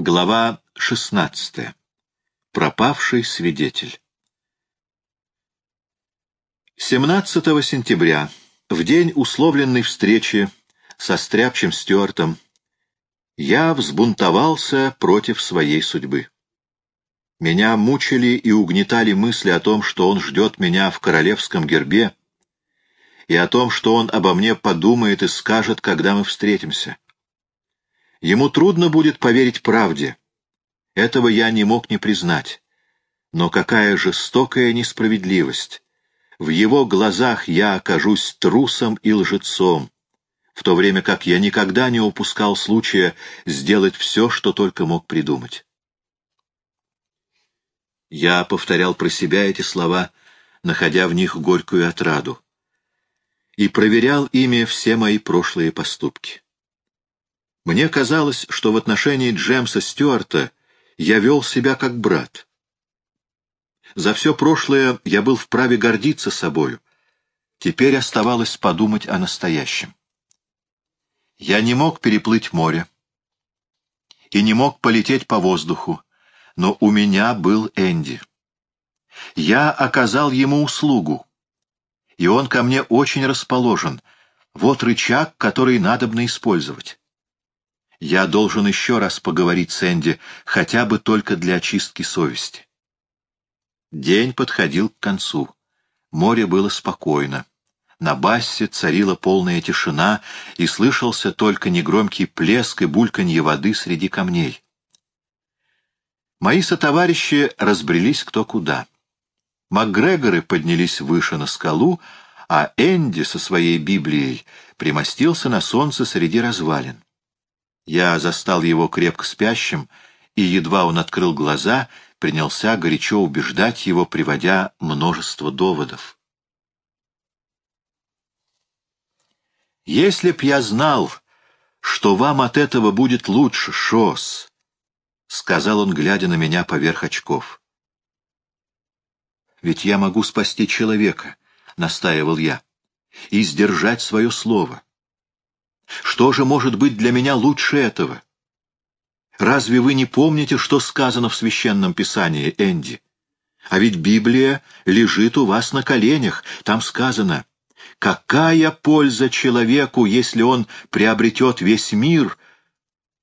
Глава 16. Пропавший свидетель. 17 сентября, в день условленной встречи со стряпчим Стюартом, я взбунтовался против своей судьбы. Меня мучили и угнетали мысли о том, что он ждет меня в королевском гербе, и о том, что он обо мне подумает и скажет, когда мы встретимся. Ему трудно будет поверить правде. Этого я не мог не признать. Но какая жестокая несправедливость! В его глазах я окажусь трусом и лжецом, в то время как я никогда не упускал случая сделать все, что только мог придумать. Я повторял про себя эти слова, находя в них горькую отраду, и проверял ими все мои прошлые поступки. Мне казалось, что в отношении Джемса Стюарта я вел себя как брат. За все прошлое я был вправе гордиться собою. Теперь оставалось подумать о настоящем. Я не мог переплыть море и не мог полететь по воздуху, но у меня был Энди. Я оказал ему услугу, и он ко мне очень расположен. Вот рычаг, который надобно использовать. Я должен еще раз поговорить с Энди, хотя бы только для очистки совести. День подходил к концу. Море было спокойно. На бассе царила полная тишина, и слышался только негромкий плеск и бульканье воды среди камней. Мои сотоварищи разбрелись кто куда. Макгрегоры поднялись выше на скалу, а Энди со своей Библией примостился на солнце среди развалин. Я застал его крепко спящим, и едва он открыл глаза, принялся горячо убеждать его, приводя множество доводов. «Если б я знал, что вам от этого будет лучше, Шос», — сказал он, глядя на меня поверх очков. «Ведь я могу спасти человека», — настаивал я, — «и сдержать свое слово». Что же может быть для меня лучше этого? Разве вы не помните, что сказано в Священном Писании, Энди? А ведь Библия лежит у вас на коленях. Там сказано, какая польза человеку, если он приобретет весь мир,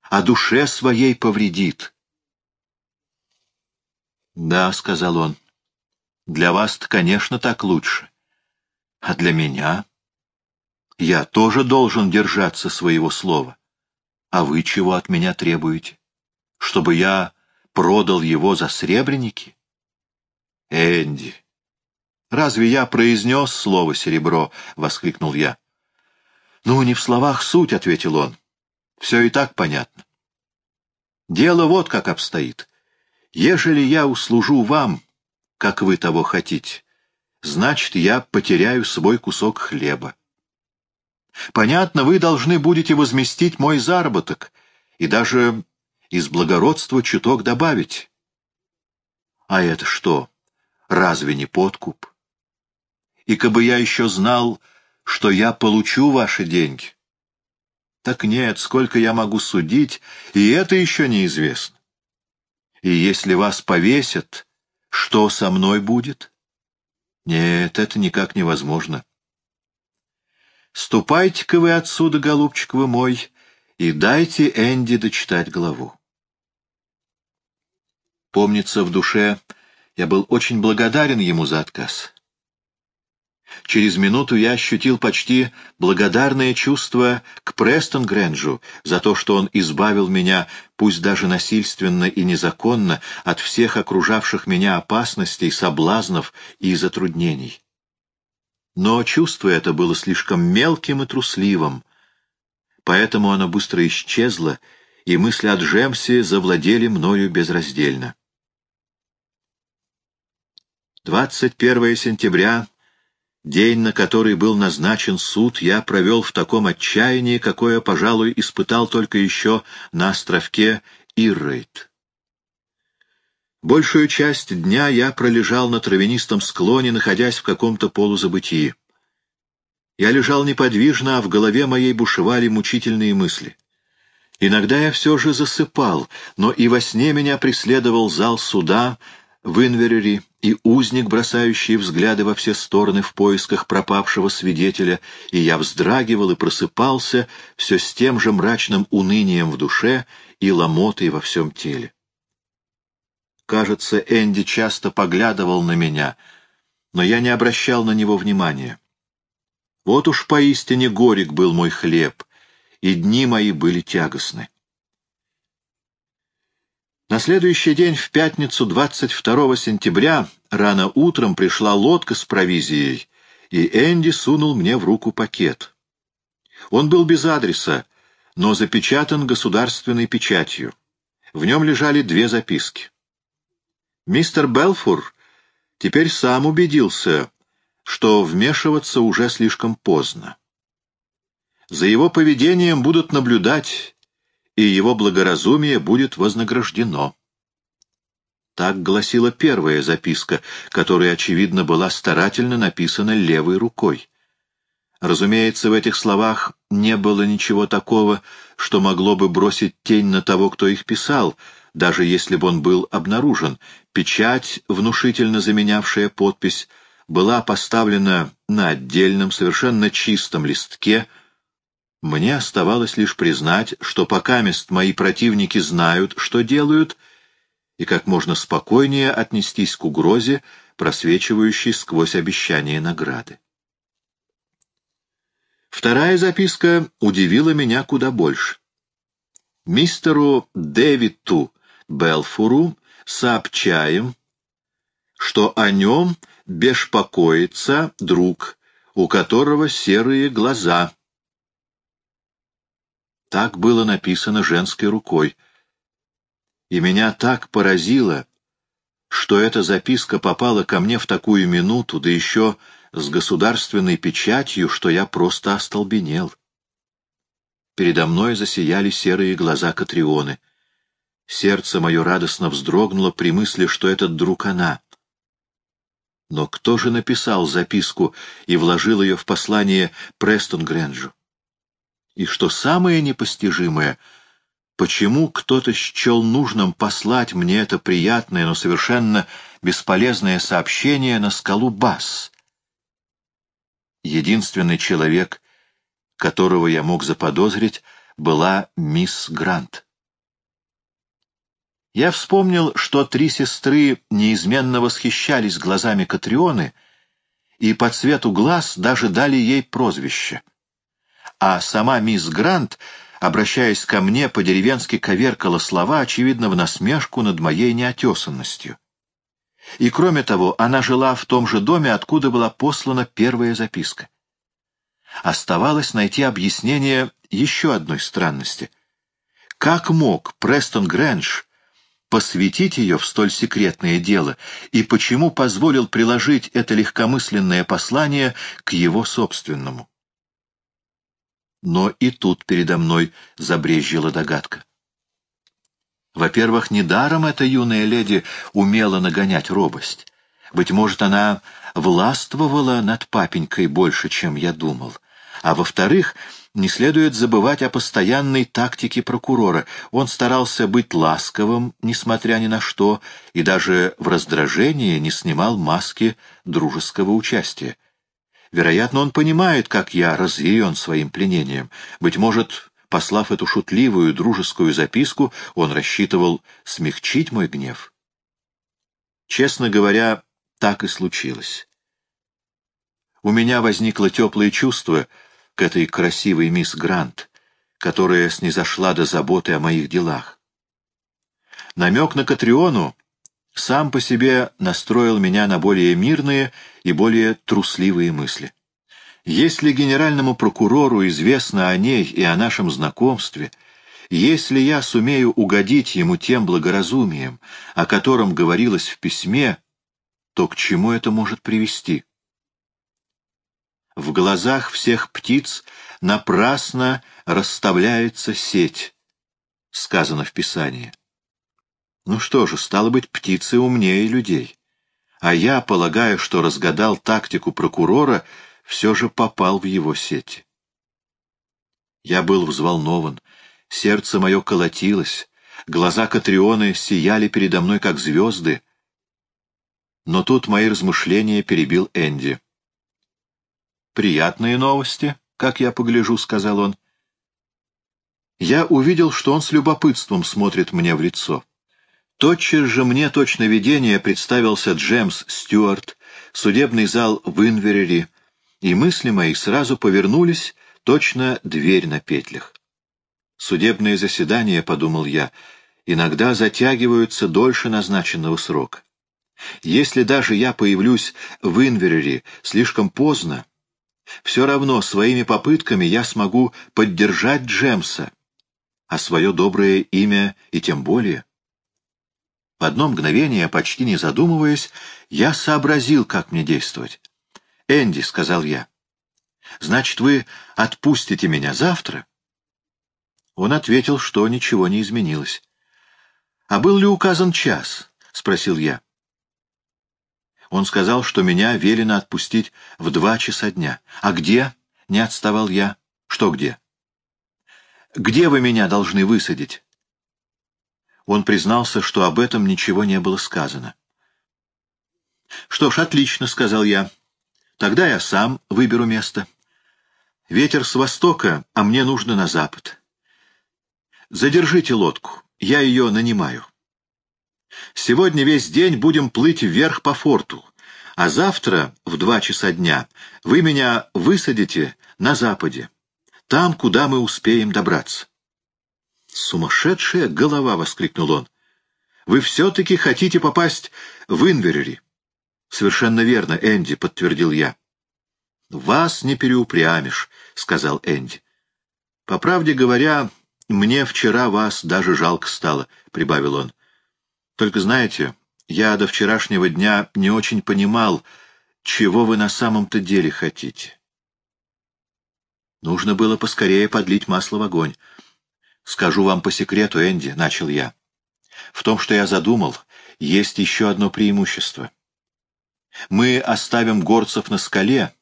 а душе своей повредит? «Да», — сказал он, — «для вас-то, конечно, так лучше. А для меня...» Я тоже должен держаться своего слова. А вы чего от меня требуете? Чтобы я продал его за сребреники? Энди, разве я произнес слово «серебро»? — воскликнул я. Ну, не в словах суть, — ответил он. Все и так понятно. Дело вот как обстоит. Ежели я услужу вам, как вы того хотите, значит, я потеряю свой кусок хлеба. Понятно, вы должны будете возместить мой заработок и даже из благородства чуток добавить. А это что, разве не подкуп? И кабы я еще знал, что я получу ваши деньги. Так нет, сколько я могу судить, и это еще неизвестно. И если вас повесят, что со мной будет? Нет, это никак невозможно. Ступайте-ка вы отсюда, голубчик вы мой, и дайте Энди дочитать главу. Помнится, в душе я был очень благодарен ему за отказ. Через минуту я ощутил почти благодарное чувство к Престон Грэнджу за то, что он избавил меня, пусть даже насильственно и незаконно, от всех окружавших меня опасностей, соблазнов и затруднений. Но чувство это было слишком мелким и трусливым, поэтому оно быстро исчезло, и мысли о Джемсе завладели мною безраздельно. 21 сентября, день, на который был назначен суд, я провел в таком отчаянии, какое, пожалуй, испытал только еще на островке Иррейт. Большую часть дня я пролежал на травянистом склоне, находясь в каком-то полузабытии. Я лежал неподвижно, а в голове моей бушевали мучительные мысли. Иногда я все же засыпал, но и во сне меня преследовал зал суда в Инверере и узник, бросающий взгляды во все стороны в поисках пропавшего свидетеля, и я вздрагивал и просыпался все с тем же мрачным унынием в душе и ломотой во всем теле. Кажется, Энди часто поглядывал на меня, но я не обращал на него внимания. Вот уж поистине горек был мой хлеб, и дни мои были тягостны. На следующий день, в пятницу 22 сентября, рано утром пришла лодка с провизией, и Энди сунул мне в руку пакет. Он был без адреса, но запечатан государственной печатью. В нем лежали две записки. Мистер Белфур теперь сам убедился, что вмешиваться уже слишком поздно. За его поведением будут наблюдать, и его благоразумие будет вознаграждено. Так гласила первая записка, которая, очевидно, была старательно написана левой рукой. Разумеется, в этих словах не было ничего такого, что могло бы бросить тень на того, кто их писал, даже если бы он был обнаружен. Печать, внушительно заменявшая подпись, была поставлена на отдельном, совершенно чистом листке. Мне оставалось лишь признать, что пока мест мои противники знают, что делают, и как можно спокойнее отнестись к угрозе, просвечивающей сквозь обещание награды. Вторая записка удивила меня куда больше. Мистеру Дэвиду Белфуру сообщаем, что о нем беспокоится друг, у которого серые глаза. Так было написано женской рукой. И меня так поразило, что эта записка попала ко мне в такую минуту, да еще с государственной печатью, что я просто остолбенел. Передо мной засияли серые глаза Катрионы. Сердце мое радостно вздрогнуло при мысли, что этот друг она. Но кто же написал записку и вложил ее в послание Престон Грэнджу? И что самое непостижимое, почему кто-то счел нужным послать мне это приятное, но совершенно бесполезное сообщение на скалу Бас? Единственный человек, которого я мог заподозрить, была мисс Грант. Я вспомнил, что три сестры неизменно восхищались глазами Катрионы и по цвету глаз даже дали ей прозвище. А сама мисс Грант, обращаясь ко мне, по-деревенски коверкала слова, очевидно, в насмешку над моей неотесанностью. И, кроме того, она жила в том же доме, откуда была послана первая записка. Оставалось найти объяснение еще одной странности. Как мог Престон Грэндж посвятить ее в столь секретное дело и почему позволил приложить это легкомысленное послание к его собственному. Но и тут передо мной забрезжила догадка. Во-первых, недаром эта юная леди умела нагонять робость. Быть может, она властвовала над папенькой больше, чем я думал. А во-вторых, не следует забывать о постоянной тактике прокурора. Он старался быть ласковым, несмотря ни на что, и даже в раздражении не снимал маски дружеского участия. Вероятно, он понимает, как я разъярен своим пленением. Быть может, послав эту шутливую дружескую записку, он рассчитывал смягчить мой гнев. Честно говоря, так и случилось. У меня возникло теплое чувство — к этой красивой мисс Грант, которая снизошла до заботы о моих делах. Намек на Катриону сам по себе настроил меня на более мирные и более трусливые мысли. Если генеральному прокурору известно о ней и о нашем знакомстве, если я сумею угодить ему тем благоразумием, о котором говорилось в письме, то к чему это может привести? В глазах всех птиц напрасно расставляется сеть, сказано в Писании. Ну что же, стало быть, птицы умнее людей. А я, полагаю, что разгадал тактику прокурора, все же попал в его сети. Я был взволнован, сердце мое колотилось, глаза Катрионы сияли передо мной, как звезды. Но тут мои размышления перебил Энди. «Приятные новости, как я погляжу», — сказал он. Я увидел, что он с любопытством смотрит мне в лицо. Тотчас же мне точно видение представился Джемс Стюарт, судебный зал в Инверери, и мысли мои сразу повернулись, точно дверь на петлях. Судебные заседания, — подумал я, — иногда затягиваются дольше назначенного срока. Если даже я появлюсь в Инверери слишком поздно, все равно своими попытками я смогу поддержать Джемса, а свое доброе имя и тем более. В одно мгновение, почти не задумываясь, я сообразил, как мне действовать. «Энди», — сказал я, — «значит, вы отпустите меня завтра?» Он ответил, что ничего не изменилось. «А был ли указан час?» — спросил я. Он сказал, что меня велено отпустить в два часа дня. «А где?» — не отставал я. «Что где?» «Где вы меня должны высадить?» Он признался, что об этом ничего не было сказано. «Что ж, отлично», — сказал я. «Тогда я сам выберу место. Ветер с востока, а мне нужно на запад. Задержите лодку, я ее нанимаю. Сегодня весь день будем плыть вверх по форту, а завтра в два часа дня вы меня высадите на западе, там, куда мы успеем добраться». «Сумасшедшая голова!» — воскликнул он. «Вы все-таки хотите попасть в Инверери?» «Совершенно верно, Энди», — подтвердил я. «Вас не переупрямишь», — сказал Энди. «По правде говоря, мне вчера вас даже жалко стало», — прибавил он. «Только знаете, я до вчерашнего дня не очень понимал, чего вы на самом-то деле хотите». Нужно было поскорее подлить масло в огонь. «Скажу вам по секрету, Энди», — начал я. «В том, что я задумал, есть еще одно преимущество. Мы оставим горцев на скале,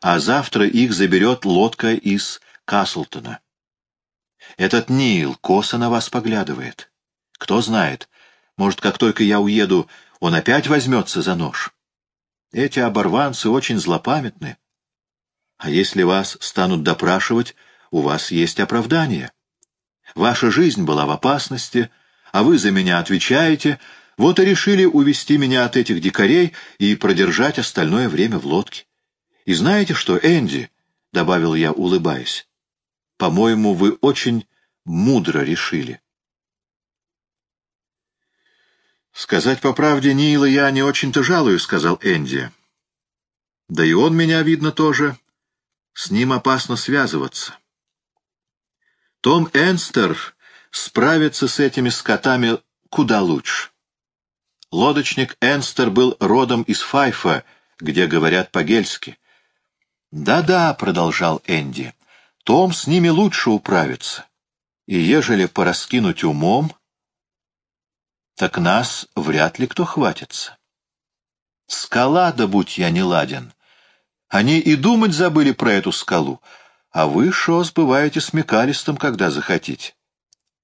а завтра их заберет лодка из Каслтона. Этот Нил косо на вас поглядывает. Кто знает, может, как только я уеду, он опять возьмется за нож. Эти оборванцы очень злопамятны. А если вас станут допрашивать, у вас есть оправдание». Ваша жизнь была в опасности, а вы за меня отвечаете, вот и решили увести меня от этих дикарей и продержать остальное время в лодке. И знаете что, Энди, — добавил я, улыбаясь, — по-моему, вы очень мудро решили. «Сказать по правде, Нила я не очень-то жалую», — сказал Энди. «Да и он меня, видно, тоже. С ним опасно связываться. Том Энстер справится с этими скотами куда лучше. Лодочник Энстер был родом из Файфа, где говорят по-гельски. «Да-да», — продолжал Энди, — «Том с ними лучше управится. И ежели пораскинуть умом, так нас вряд ли кто хватится. Скала, да будь я не ладен. Они и думать забыли про эту скалу, а вы, Шос, бываете смекалистым, когда захотите.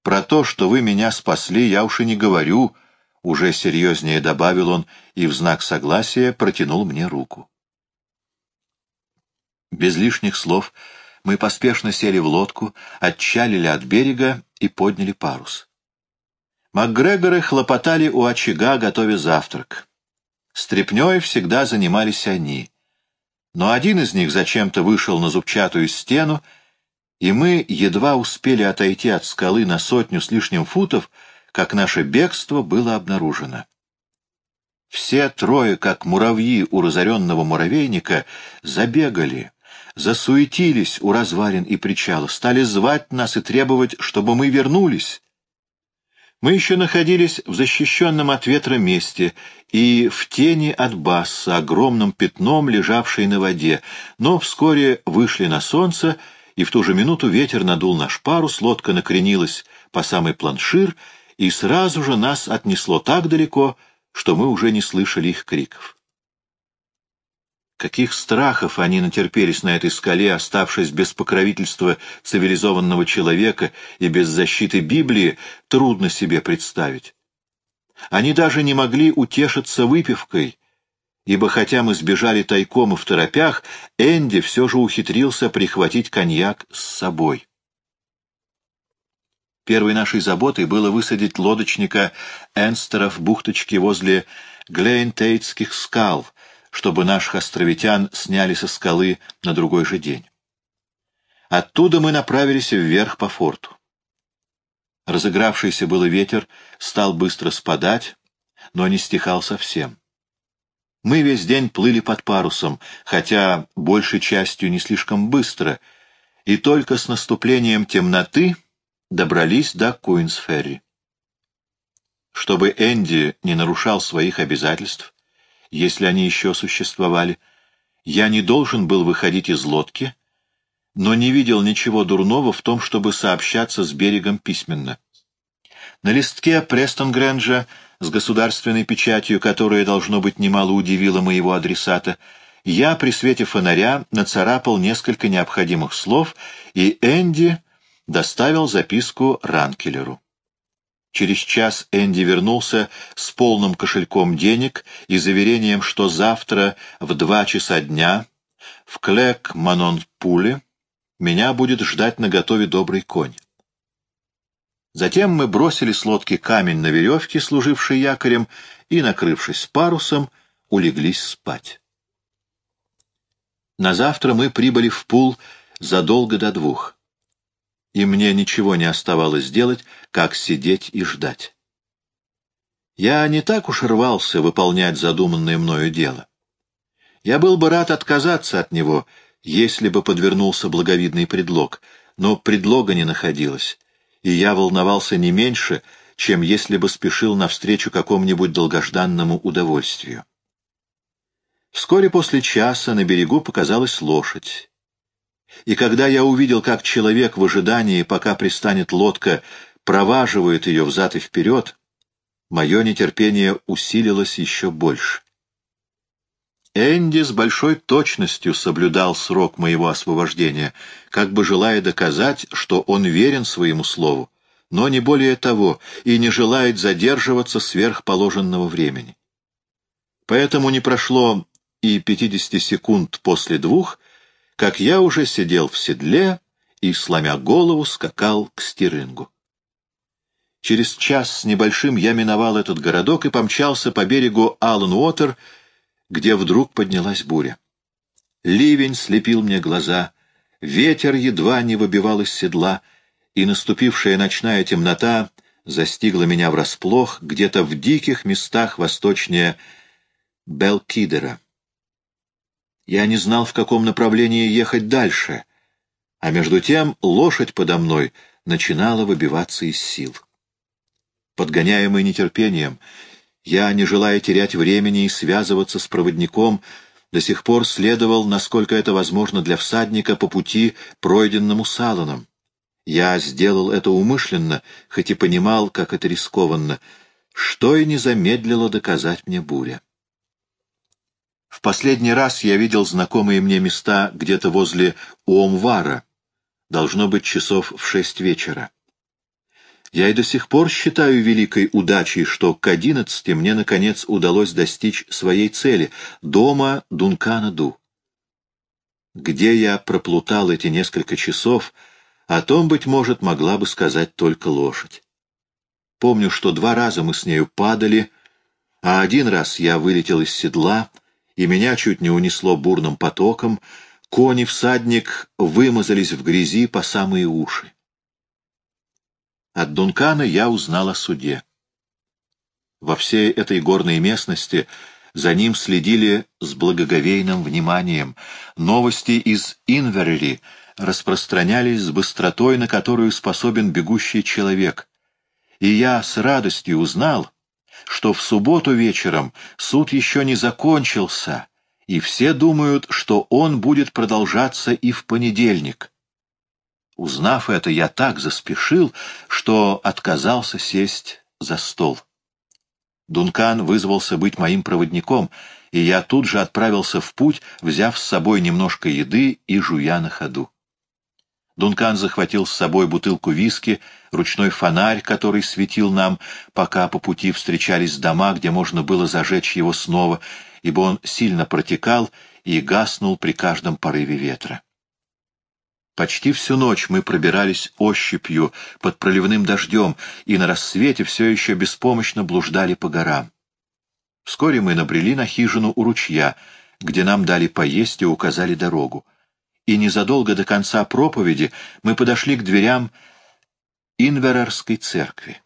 Про то, что вы меня спасли, я уж и не говорю, — уже серьезнее добавил он и в знак согласия протянул мне руку. Без лишних слов мы поспешно сели в лодку, отчалили от берега и подняли парус. МакГрегоры хлопотали у очага, готовя завтрак. Стрепнёй всегда занимались они — но один из них зачем-то вышел на зубчатую стену, и мы едва успели отойти от скалы на сотню с лишним футов, как наше бегство было обнаружено. Все трое, как муравьи у разоренного муравейника, забегали, засуетились у развалин и причала, стали звать нас и требовать, чтобы мы вернулись. Мы еще находились в защищенном от ветра месте и в тени от басса, огромным пятном, лежавшей на воде, но вскоре вышли на солнце, и в ту же минуту ветер надул наш парус, лодка накренилась по самый планшир, и сразу же нас отнесло так далеко, что мы уже не слышали их криков. Каких страхов они натерпелись на этой скале, оставшись без покровительства цивилизованного человека и без защиты Библии, трудно себе представить. Они даже не могли утешиться выпивкой, ибо хотя мы сбежали тайком и в торопях, Энди все же ухитрился прихватить коньяк с собой. Первой нашей заботой было высадить лодочника Энстера в бухточке возле Глейнтейтских скал, чтобы наших островитян сняли со скалы на другой же день. Оттуда мы направились вверх по форту. Разыгравшийся было ветер стал быстро спадать, но не стихал совсем. Мы весь день плыли под парусом, хотя большей частью не слишком быстро, и только с наступлением темноты добрались до Куинсферри. Чтобы Энди не нарушал своих обязательств, если они еще существовали, я не должен был выходить из лодки, но не видел ничего дурного в том, чтобы сообщаться с берегом письменно. На листке Престон Грэнджа с государственной печатью, которая, должно быть, немало удивила моего адресата, я при свете фонаря нацарапал несколько необходимых слов, и Энди доставил записку Ранкелеру. Через час Энди вернулся с полным кошельком денег и заверением, что завтра в два часа дня в Клек-Манон-Пуле меня будет ждать на готове добрый конь. Затем мы бросили с лодки камень на веревке, служившей якорем, и, накрывшись парусом, улеглись спать. На завтра мы прибыли в Пул задолго до двух и мне ничего не оставалось делать, как сидеть и ждать. Я не так уж рвался выполнять задуманное мною дело. Я был бы рад отказаться от него, если бы подвернулся благовидный предлог, но предлога не находилось, и я волновался не меньше, чем если бы спешил навстречу какому-нибудь долгожданному удовольствию. Вскоре после часа на берегу показалась лошадь. И когда я увидел, как человек в ожидании, пока пристанет лодка, проваживает ее взад и вперед, мое нетерпение усилилось еще больше. Энди с большой точностью соблюдал срок моего освобождения, как бы желая доказать, что он верен своему слову, но не более того, и не желает задерживаться сверх положенного времени. Поэтому не прошло и пятидесяти секунд после двух, как я уже сидел в седле и, сломя голову, скакал к стирингу. Через час с небольшим я миновал этот городок и помчался по берегу Аллен-Уотер, где вдруг поднялась буря. Ливень слепил мне глаза, ветер едва не выбивал из седла, и наступившая ночная темнота застигла меня врасплох где-то в диких местах восточнее Белкидера. Я не знал, в каком направлении ехать дальше, а между тем лошадь подо мной начинала выбиваться из сил. Подгоняемый нетерпением, я, не желая терять времени и связываться с проводником, до сих пор следовал, насколько это возможно для всадника, по пути, пройденному Салоном. Я сделал это умышленно, хоть и понимал, как это рискованно, что и не замедлило доказать мне буря. В последний раз я видел знакомые мне места где-то возле Уомвара, должно быть часов в шесть вечера. Я и до сих пор считаю великой удачей, что к одиннадцати мне, наконец, удалось достичь своей цели — дома Дункана-Ду. Где я проплутал эти несколько часов, о том, быть может, могла бы сказать только лошадь. Помню, что два раза мы с нею падали, а один раз я вылетел из седла — и меня чуть не унесло бурным потоком, кони-всадник вымазались в грязи по самые уши. От Дункана я узнал о суде. Во всей этой горной местности за ним следили с благоговейным вниманием. Новости из Инверри распространялись с быстротой, на которую способен бегущий человек. И я с радостью узнал, что в субботу вечером суд еще не закончился, и все думают, что он будет продолжаться и в понедельник. Узнав это, я так заспешил, что отказался сесть за стол. Дункан вызвался быть моим проводником, и я тут же отправился в путь, взяв с собой немножко еды и жуя на ходу. Дункан захватил с собой бутылку виски, ручной фонарь, который светил нам, пока по пути встречались дома, где можно было зажечь его снова, ибо он сильно протекал и гаснул при каждом порыве ветра. Почти всю ночь мы пробирались ощупью под проливным дождем и на рассвете все еще беспомощно блуждали по горам. Вскоре мы набрели на хижину у ручья, где нам дали поесть и указали дорогу и незадолго до конца проповеди мы подошли к дверям Инверерской церкви.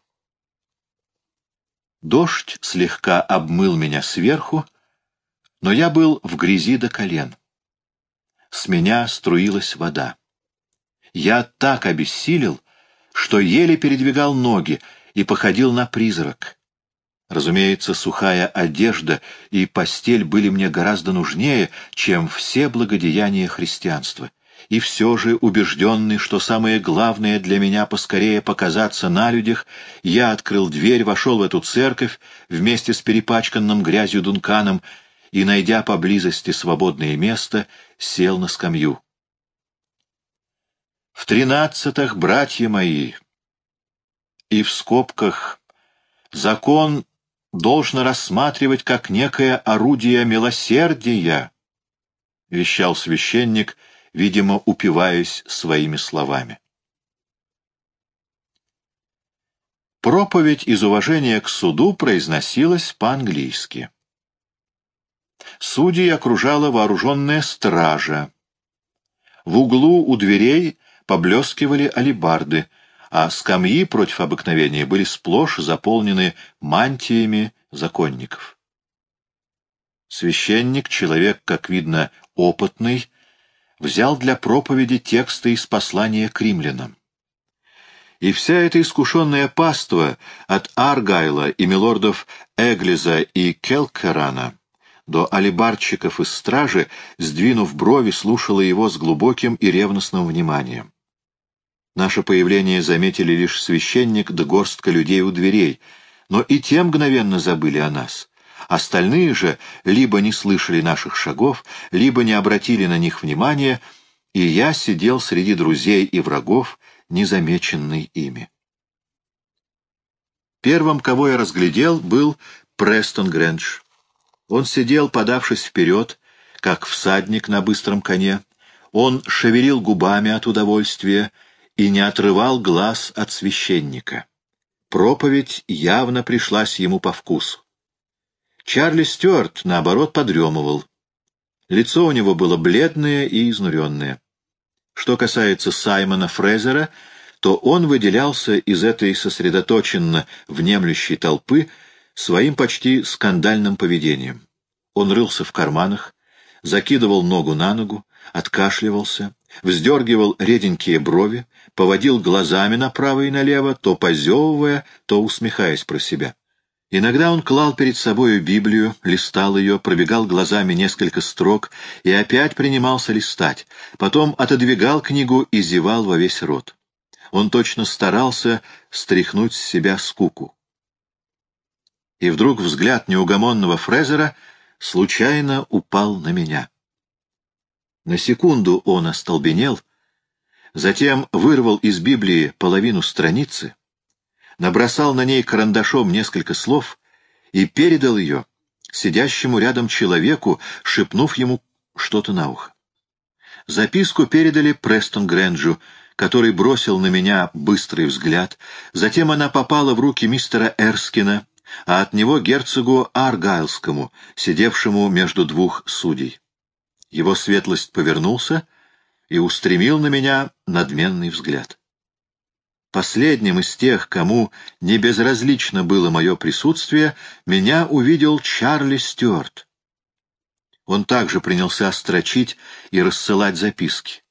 Дождь слегка обмыл меня сверху, но я был в грязи до колен. С меня струилась вода. Я так обессилел, что еле передвигал ноги и походил на призрак. Разумеется, сухая одежда и постель были мне гораздо нужнее, чем все благодеяния христианства. И все же, убежденный, что самое главное для меня поскорее показаться на людях, я открыл дверь, вошел в эту церковь вместе с перепачканным грязью Дунканом и, найдя поблизости свободное место, сел на скамью. В тринадцатых, братья мои, и в скобках закон должно рассматривать как некое орудие милосердия, — вещал священник, видимо, упиваясь своими словами. Проповедь из уважения к суду произносилась по-английски. Судей окружала вооруженная стража. В углу у дверей поблескивали алибарды — а скамьи против обыкновения были сплошь заполнены мантиями законников. Священник, человек, как видно, опытный, взял для проповеди тексты из послания к римлянам. И вся эта искушенная паства от Аргайла и милордов Эглиза и Келкерана до алибарчиков из стражи, сдвинув брови, слушала его с глубоким и ревностным вниманием. Наше появление заметили лишь священник да горстка людей у дверей, но и те мгновенно забыли о нас. Остальные же либо не слышали наших шагов, либо не обратили на них внимания, и я сидел среди друзей и врагов, незамеченный ими. Первым, кого я разглядел, был Престон Грэндж. Он сидел, подавшись вперед, как всадник на быстром коне. Он шевелил губами от удовольствия, и не отрывал глаз от священника. Проповедь явно пришлась ему по вкусу. Чарли Стюарт, наоборот, подремывал. Лицо у него было бледное и изнуренное. Что касается Саймона Фрезера, то он выделялся из этой сосредоточенно внемлющей толпы своим почти скандальным поведением. Он рылся в карманах, закидывал ногу на ногу, откашливался, вздергивал реденькие брови, поводил глазами направо и налево, то позевывая, то усмехаясь про себя. Иногда он клал перед собою Библию, листал ее, пробегал глазами несколько строк и опять принимался листать, потом отодвигал книгу и зевал во весь рот. Он точно старался стряхнуть с себя скуку. И вдруг взгляд неугомонного Фрезера случайно упал на меня. На секунду он остолбенел, затем вырвал из Библии половину страницы, набросал на ней карандашом несколько слов и передал ее сидящему рядом человеку, шепнув ему что-то на ухо. Записку передали Престон Грэнджу, который бросил на меня быстрый взгляд, затем она попала в руки мистера Эрскина, а от него герцогу Аргайлскому, сидевшему между двух судей. Его светлость повернулся и устремил на меня надменный взгляд. Последним из тех, кому не безразлично было мое присутствие, меня увидел Чарли Стюарт. Он также принялся строчить и рассылать записки.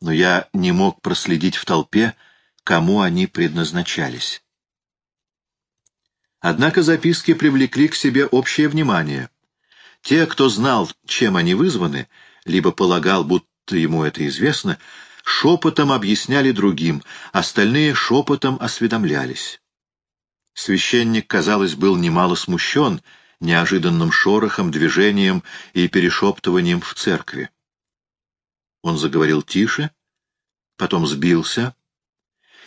Но я не мог проследить в толпе, кому они предназначались. Однако записки привлекли к себе общее внимание — те, кто знал, чем они вызваны, либо полагал, будто ему это известно, шепотом объясняли другим, остальные шепотом осведомлялись. Священник, казалось, был немало смущен неожиданным шорохом, движением и перешептыванием в церкви. Он заговорил тише, потом сбился,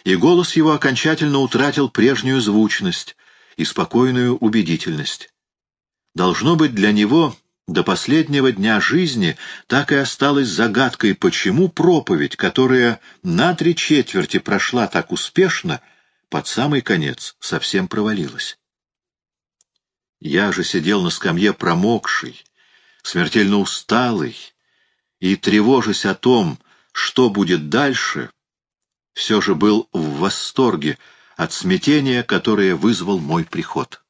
и голос его окончательно утратил прежнюю звучность и спокойную убедительность. Должно быть, для него до последнего дня жизни так и осталась загадкой, почему проповедь, которая на три четверти прошла так успешно, под самый конец совсем провалилась. Я же сидел на скамье промокший, смертельно усталый, и, тревожась о том, что будет дальше, все же был в восторге от смятения, которое вызвал мой приход.